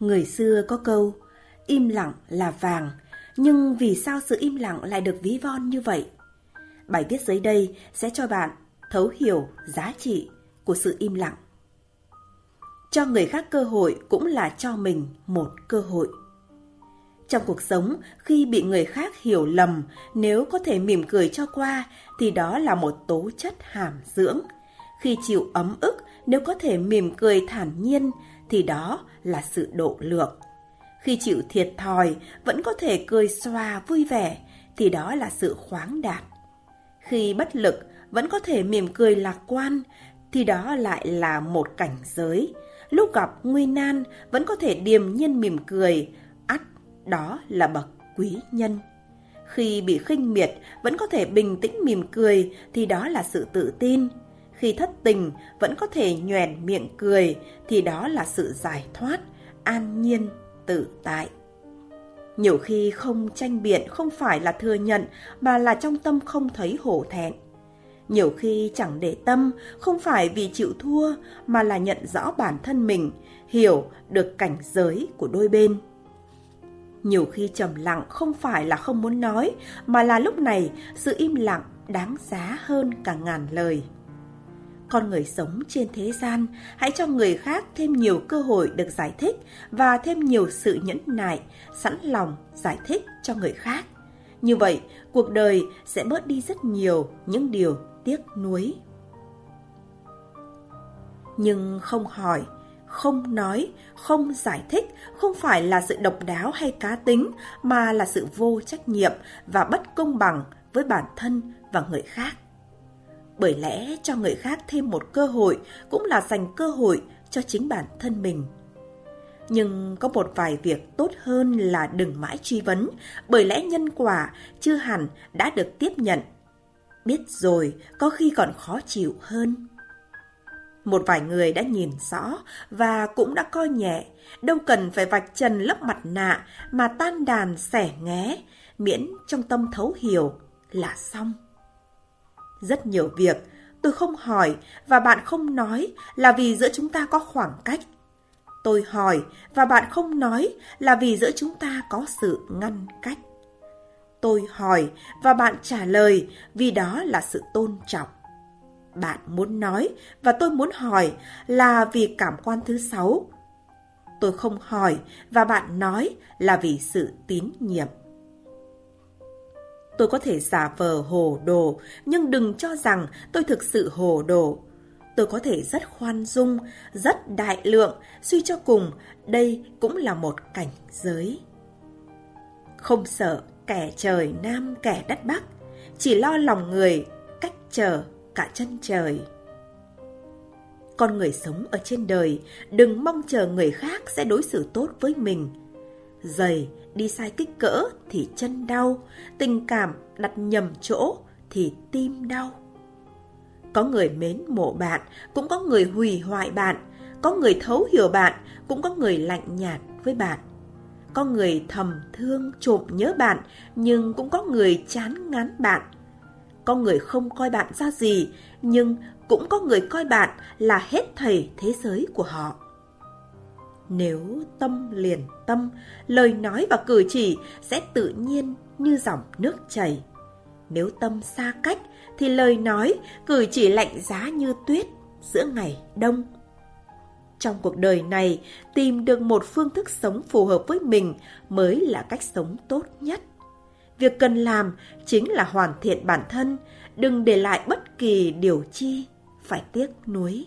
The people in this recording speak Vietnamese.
Người xưa có câu, im lặng là vàng, nhưng vì sao sự im lặng lại được ví von như vậy? Bài viết dưới đây sẽ cho bạn thấu hiểu giá trị của sự im lặng. Cho người khác cơ hội cũng là cho mình một cơ hội. Trong cuộc sống, khi bị người khác hiểu lầm, nếu có thể mỉm cười cho qua thì đó là một tố chất hàm dưỡng. Khi chịu ấm ức, nếu có thể mỉm cười thản nhiên thì đó là sự độ lượng. Khi chịu thiệt thòi, vẫn có thể cười xòa vui vẻ thì đó là sự khoáng đạt. Khi bất lực, vẫn có thể mỉm cười lạc quan thì đó lại là một cảnh giới. Lúc gặp nguy nan, vẫn có thể điềm nhiên mỉm cười, ắt đó là bậc quý nhân. Khi bị khinh miệt, vẫn có thể bình tĩnh mỉm cười thì đó là sự tự tin. Khi thất tình, vẫn có thể nhoèn miệng cười thì đó là sự giải thoát, an nhiên, tự tại. Nhiều khi không tranh biện không phải là thừa nhận mà là trong tâm không thấy hổ thẹn. Nhiều khi chẳng để tâm không phải vì chịu thua mà là nhận rõ bản thân mình, hiểu được cảnh giới của đôi bên. Nhiều khi trầm lặng không phải là không muốn nói, mà là lúc này sự im lặng đáng giá hơn cả ngàn lời. Con người sống trên thế gian, hãy cho người khác thêm nhiều cơ hội được giải thích và thêm nhiều sự nhẫn nại, sẵn lòng giải thích cho người khác. Như vậy, cuộc đời sẽ bớt đi rất nhiều những điều tiếc nuối. Nhưng không hỏi, không nói, không giải thích không phải là sự độc đáo hay cá tính mà là sự vô trách nhiệm và bất công bằng với bản thân và người khác. Bởi lẽ cho người khác thêm một cơ hội cũng là dành cơ hội cho chính bản thân mình. Nhưng có một vài việc tốt hơn là đừng mãi truy vấn, bởi lẽ nhân quả chưa hẳn đã được tiếp nhận. Biết rồi, có khi còn khó chịu hơn. Một vài người đã nhìn rõ và cũng đã coi nhẹ, đâu cần phải vạch trần lớp mặt nạ mà tan đàn xẻ nghé, miễn trong tâm thấu hiểu là xong. Rất nhiều việc tôi không hỏi và bạn không nói là vì giữa chúng ta có khoảng cách. Tôi hỏi và bạn không nói là vì giữa chúng ta có sự ngăn cách. Tôi hỏi và bạn trả lời vì đó là sự tôn trọng bạn muốn nói và tôi muốn hỏi là vì cảm quan thứ sáu. Tôi không hỏi và bạn nói là vì sự tín nhiệm. Tôi có thể giả vờ hồ đồ, nhưng đừng cho rằng tôi thực sự hồ đồ. Tôi có thể rất khoan dung, rất đại lượng, suy cho cùng, đây cũng là một cảnh giới. Không sợ kẻ trời nam kẻ đất bắc, chỉ lo lòng người, cách chờ cả chân trời. Con người sống ở trên đời, đừng mong chờ người khác sẽ đối xử tốt với mình. Giày đi sai kích cỡ thì chân đau, tình cảm đặt nhầm chỗ thì tim đau. Có người mến mộ bạn, cũng có người hủy hoại bạn, có người thấu hiểu bạn, cũng có người lạnh nhạt với bạn. Có người thầm thương trộm nhớ bạn, nhưng cũng có người chán ngán bạn. Có người không coi bạn ra gì, nhưng cũng có người coi bạn là hết thầy thế giới của họ. Nếu tâm liền tâm, lời nói và cử chỉ sẽ tự nhiên như dòng nước chảy. Nếu tâm xa cách thì lời nói, cử chỉ lạnh giá như tuyết giữa ngày đông. Trong cuộc đời này, tìm được một phương thức sống phù hợp với mình mới là cách sống tốt nhất. Việc cần làm chính là hoàn thiện bản thân, đừng để lại bất kỳ điều chi phải tiếc nuối.